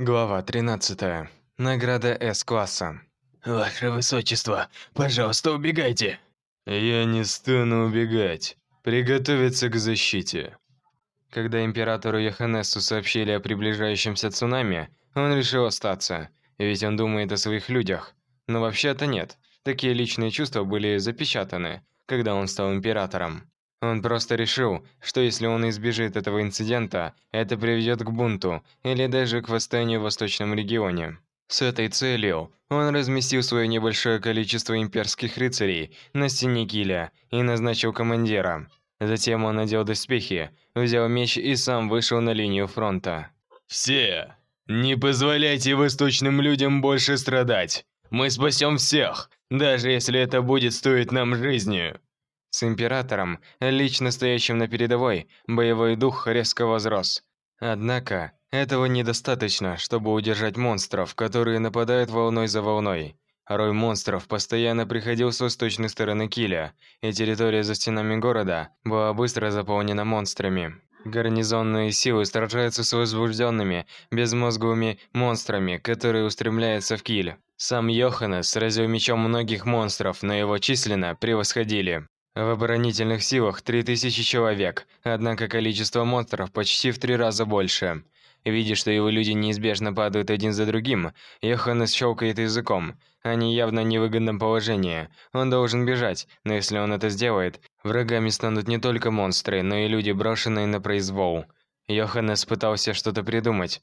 Глава 13. Награда С-класса. Ваше Высочество, пожалуйста, убегайте. Я не стану убегать. Приготовиться к защите. Когда императору Йоханнесу сообщили о приближающемся цунами, он решил остаться, ведь он думает о своих людях. Но вообще-то нет. Такие личные чувства были запечатаны, когда он стал императором. Он просто решил, что если он избежит этого инцидента, это приведет к бунту или даже к восстанию в Восточном регионе. С этой целью он разместил свое небольшое количество имперских рыцарей на стене Киля и назначил командира. Затем он надел доспехи, взял меч и сам вышел на линию фронта. Все, не позволяйте восточным людям больше страдать. Мы спасем всех, даже если это будет стоить нам жизни. С императором, лично стоящим на передовой, боевой дух резко возрос. Однако, этого недостаточно, чтобы удержать монстров, которые нападают волной за волной. Рой монстров постоянно приходил с восточной стороны Киля, и территория за стенами города была быстро заполнена монстрами. Гарнизонные силы сражаются с возбужденными, безмозговыми монстрами, которые устремляются в Киль. Сам Йоханнес сразил мечом многих монстров, но его численно превосходили. В оборонительных силах 3000 человек, однако количество монстров почти в три раза больше. Видя, что его люди неизбежно падают один за другим, Йоханнес щелкает языком. Они явно в невыгодном положении. Он должен бежать, но если он это сделает, врагами станут не только монстры, но и люди, брошенные на произвол. Йоханнес пытался что-то придумать,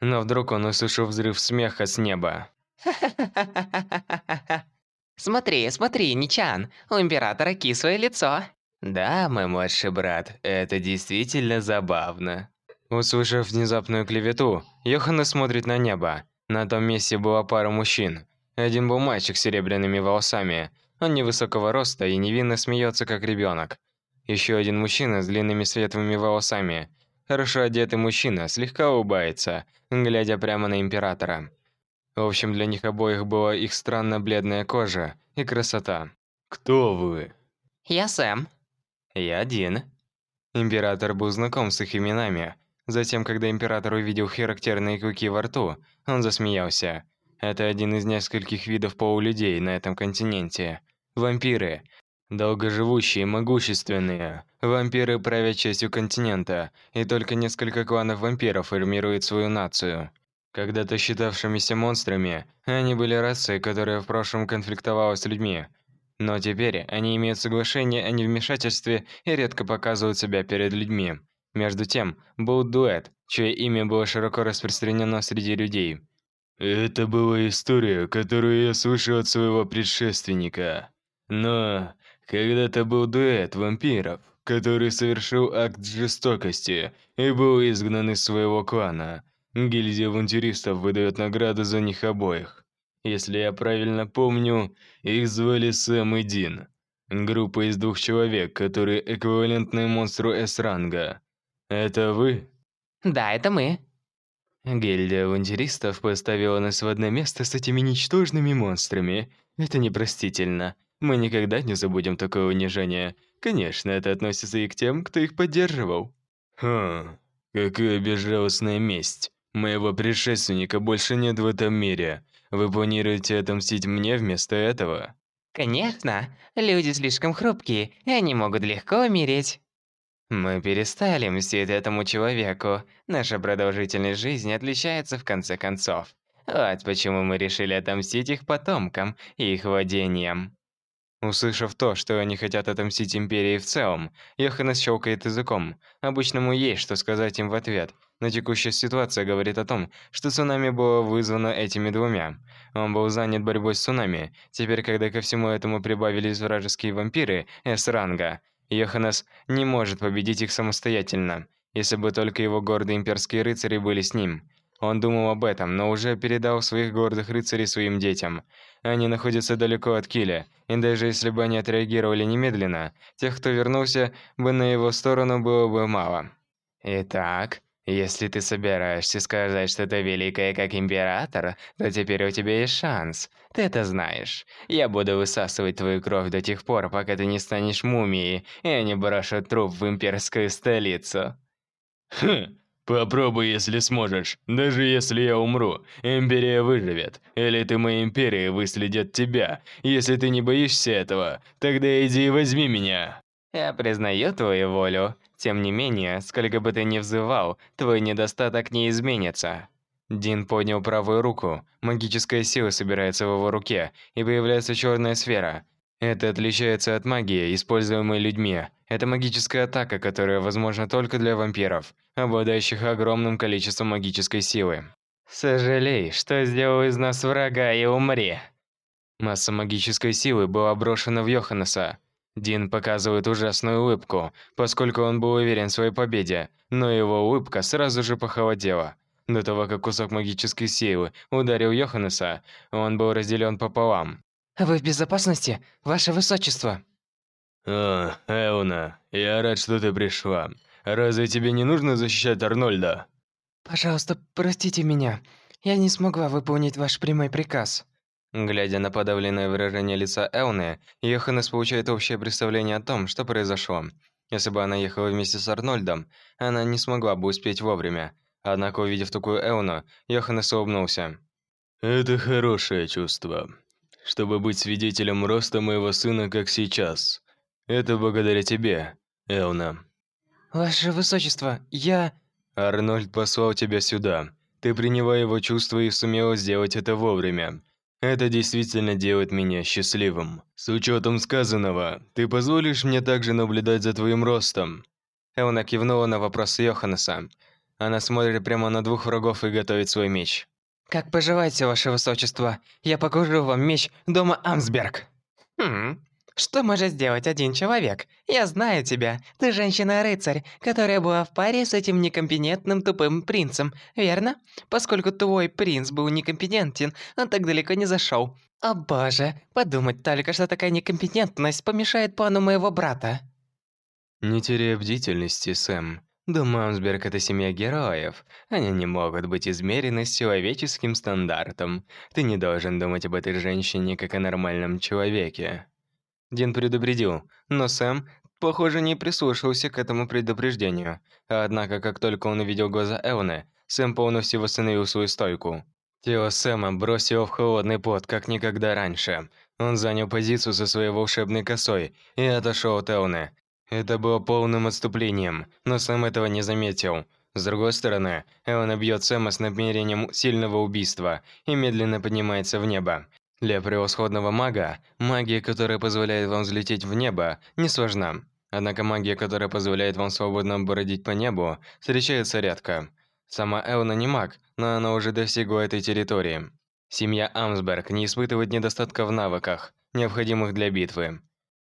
но вдруг он услышал взрыв смеха с неба. Смотри, смотри, Ничан, у императора кислое лицо. Да, мой младший брат, это действительно забавно. Услышав внезапную клевету, Йоханна смотрит на небо. На том месте была пара мужчин. Один был мальчик с серебряными волосами. Он невысокого роста и невинно смеется, как ребенок. Еще один мужчина с длинными светлыми волосами. Хорошо одетый мужчина слегка улыбается, глядя прямо на императора. В общем, для них обоих была их странно бледная кожа и красота. Кто вы? Я Сэм. Я Дин. Император был знаком с их именами. Затем, когда император увидел характерные клыки во рту, он засмеялся. Это один из нескольких видов полулюдей на этом континенте. Вампиры. Долгоживущие, могущественные. Вампиры правят частью континента, и только несколько кланов вампиров формируют свою нацию. Когда-то считавшимися монстрами, они были расой, которая в прошлом конфликтовала с людьми. Но теперь они имеют соглашение о невмешательстве и редко показывают себя перед людьми. Между тем, был дуэт, чье имя было широко распространено среди людей. Это была история, которую я слышал от своего предшественника. Но когда-то был дуэт вампиров, который совершил акт жестокости и был изгнан из своего клана – Гильдия авантюристов выдает награды за них обоих. Если я правильно помню, их звали Сэм и Дин. Группа из двух человек, которые эквивалентны монстру С-ранга. Это вы? Да, это мы. Гильдия авантюристов поставила нас в одно место с этими ничтожными монстрами. Это непростительно. Мы никогда не забудем такое унижение. Конечно, это относится и к тем, кто их поддерживал. Хм, какая безжалостная месть. Моего предшественника больше нет в этом мире. Вы планируете отомстить мне вместо этого? Конечно. Люди слишком хрупкие, и они могут легко умереть. Мы перестали мстить этому человеку. Наша продолжительность жизни отличается в конце концов. Вот почему мы решили отомстить их потомкам и их владениям. Услышав то, что они хотят отомстить Империи в целом, Йоханнес щелкает языком. Обычному есть что сказать им в ответ, но текущая ситуация говорит о том, что цунами было вызвано этими двумя. Он был занят борьбой с цунами. Теперь, когда ко всему этому прибавились вражеские вампиры С-ранга, Йоханнес не может победить их самостоятельно, если бы только его гордые имперские рыцари были с ним. Он думал об этом, но уже передал своих гордых рыцарей своим детям. Они находятся далеко от Киля, и даже если бы они отреагировали немедленно, тех, кто вернулся бы на его сторону, было бы мало. Итак, если ты собираешься сказать что-то великое как император, то теперь у тебя есть шанс. Ты это знаешь. Я буду высасывать твою кровь до тех пор, пока ты не станешь мумией, и они брошу труп в имперскую столицу. Хм, Попробуй, если сможешь. Даже если я умру, Империя выживет. Элиты моей Империи выследят тебя. Если ты не боишься этого, тогда иди и возьми меня. Я признаю твою волю. Тем не менее, сколько бы ты ни взывал, твой недостаток не изменится. Дин поднял правую руку. Магическая сила собирается в его руке, и появляется черная сфера. Это отличается от магии, используемой людьми. Это магическая атака, которая возможна только для вампиров, обладающих огромным количеством магической силы. Сожалей, что сделал из нас врага и умри. Масса магической силы была брошена в Йоханнеса. Дин показывает ужасную улыбку, поскольку он был уверен в своей победе, но его улыбка сразу же похолодела. До того, как кусок магической силы ударил Йоханнеса, он был разделен пополам. Вы в безопасности, ваше высочество? О, Эуна, я рад, что ты пришла. Разве тебе не нужно защищать Арнольда? Пожалуйста, простите меня. Я не смогла выполнить ваш прямой приказ. Глядя на подавленное выражение лица Эуны, Йоханнес получает общее представление о том, что произошло. Если бы она ехала вместе с Арнольдом, она не смогла бы успеть вовремя. Однако, увидев такую Эуну, Йоханнес улыбнулся. Это хорошее чувство чтобы быть свидетелем роста моего сына, как сейчас. Это благодаря тебе, Элна. Ваше высочество, я... Арнольд послал тебя сюда. Ты приняла его чувства и сумела сделать это вовремя. Это действительно делает меня счастливым. С учетом сказанного, ты позволишь мне также наблюдать за твоим ростом?» Элна кивнула на вопрос Йоханнеса. Она смотрит прямо на двух врагов и готовит свой меч. Как поживаете, ваше высочество? Я покажу вам меч дома Амсберг. Хм, что может сделать один человек? Я знаю тебя. Ты женщина-рыцарь, которая была в паре с этим некомпетентным тупым принцем, верно? Поскольку твой принц был некомпетентен, он так далеко не зашел. О боже, подумать только, что такая некомпетентность помешает плану моего брата. Не теряя бдительности, Сэм. Дом Амсберг – это семья героев. Они не могут быть измерены с человеческим стандартом. Ты не должен думать об этой женщине как о нормальном человеке. Дин предупредил, но Сэм, похоже, не прислушался к этому предупреждению. Однако, как только он увидел глаза Эвны, Сэм полностью восстановил свою стойку. Тело Сэма бросило в холодный пот, как никогда раньше. Он занял позицию со своей волшебной косой и отошел от Эвны, это было полным отступлением, но Сэм этого не заметил. С другой стороны, Эллен бьет Сэма с намерением сильного убийства и медленно поднимается в небо. Для превосходного мага, магия, которая позволяет вам взлететь в небо, не сложна. Однако магия, которая позволяет вам свободно бродить по небу, встречается редко. Сама Элна не маг, но она уже достигла этой территории. Семья Амсберг не испытывает недостатка в навыках, необходимых для битвы.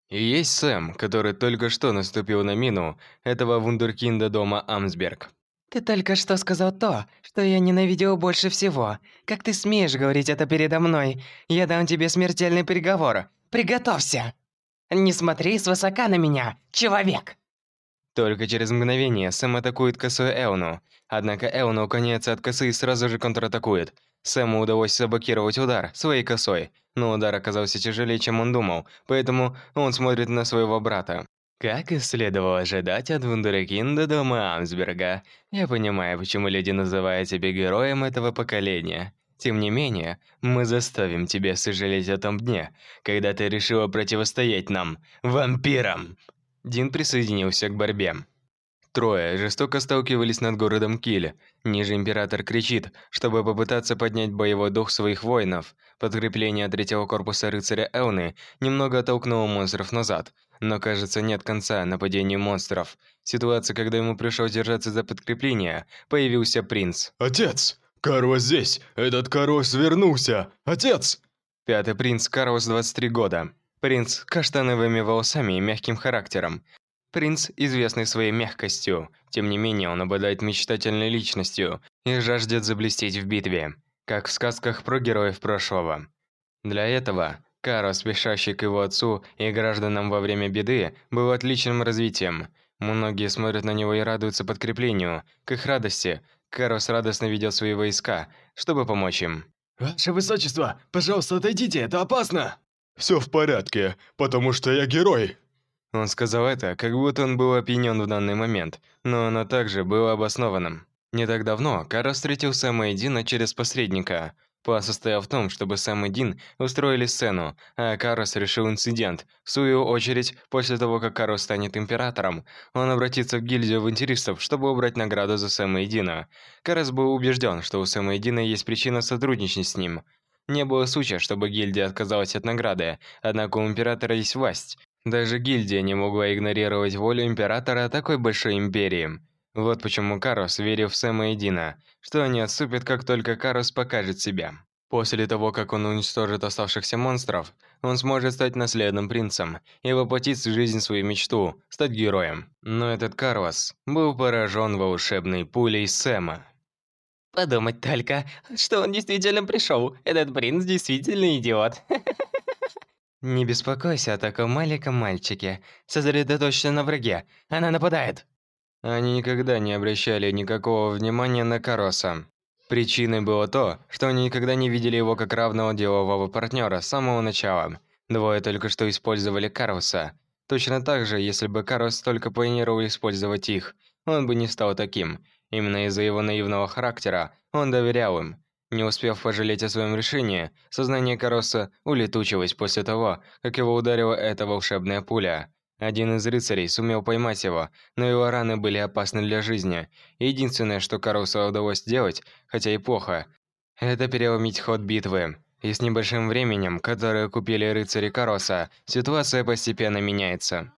И есть Сэм, который только что наступил на мину этого вундеркинда дома Амсберг. Ты только что сказал то, что я ненавидел больше всего. Как ты смеешь говорить это передо мной? Я дам тебе смертельный приговор. Приготовься. Не смотри свысока на меня, человек. Только через мгновение Сэм атакует косой Эуну. Однако Эуна уклоняется от косы и сразу же контратакует. Сэму удалось заблокировать удар своей косой, но удар оказался тяжелее, чем он думал, поэтому он смотрит на своего брата. Как и следовало ожидать от вундеркинда дома Амсберга, я понимаю, почему люди называют тебя героем этого поколения. Тем не менее, мы заставим тебя сожалеть о том дне, когда ты решила противостоять нам, вампирам. Дин присоединился к борьбе. Трое жестоко сталкивались над городом Киль. Ниже Император кричит, чтобы попытаться поднять боевой дух своих воинов. Подкрепление третьего корпуса рыцаря Элны немного оттолкнуло монстров назад. Но, кажется, нет конца нападению монстров. Ситуация, когда ему пришлось держаться за подкрепление, появился принц. «Отец! Карлос здесь! Этот Карлос вернулся! Отец!» Пятый принц Карлос, 23 года. Принц с каштановыми волосами и мягким характером. Принц, известный своей мягкостью, тем не менее он обладает мечтательной личностью и жаждет заблестеть в битве, как в сказках про героев прошлого. Для этого Каро, спешащий к его отцу и гражданам во время беды, был отличным развитием. Многие смотрят на него и радуются подкреплению. К их радости, Карос радостно ведет свои войска, чтобы помочь им. «Ваше Высочество, пожалуйста, отойдите, это опасно!» «Все в порядке, потому что я герой!» Он сказал это, как будто он был опьянен в данный момент, но оно также было обоснованным. Не так давно Кара встретил Сэма и Дина через посредника. План состоял в том, чтобы Сэм и Дин устроили сцену, а Карос решил инцидент. В свою очередь, после того, как Карос станет императором, он обратится в гильдию авантюристов, чтобы убрать награду за Сэма и Дина. Карос был убежден, что у Сэма и Дина есть причина сотрудничать с ним. Не было случая, чтобы гильдия отказалась от награды, однако у императора есть власть. Даже гильдия не могла игнорировать волю императора такой большой империи. Вот почему Карос верил в Сэма и Дина, что они отступят, как только Карос покажет себя. После того, как он уничтожит оставшихся монстров, он сможет стать наследным принцем и воплотить в жизнь свою мечту – стать героем. Но этот Карлос был поражен волшебной пулей Сэма. Подумать только, что он действительно пришел. Этот принц действительно идиот. Не беспокойся о таком маленьком мальчике. Сосредоточься на враге. Она нападает. Они никогда не обращали никакого внимания на Кароса. Причиной было то, что они никогда не видели его как равного делового партнера с самого начала. Двое только что использовали Карлоса. Точно так же, если бы Карлос только планировал использовать их, он бы не стал таким. Именно из-за его наивного характера он доверял им. Не успев пожалеть о своем решении, сознание Кароса улетучилось после того, как его ударила эта волшебная пуля. Один из рыцарей сумел поймать его, но его раны были опасны для жизни. Единственное, что Карусу удалось сделать, хотя и плохо, это переломить ход битвы. И с небольшим временем, которое купили рыцари Кароса, ситуация постепенно меняется.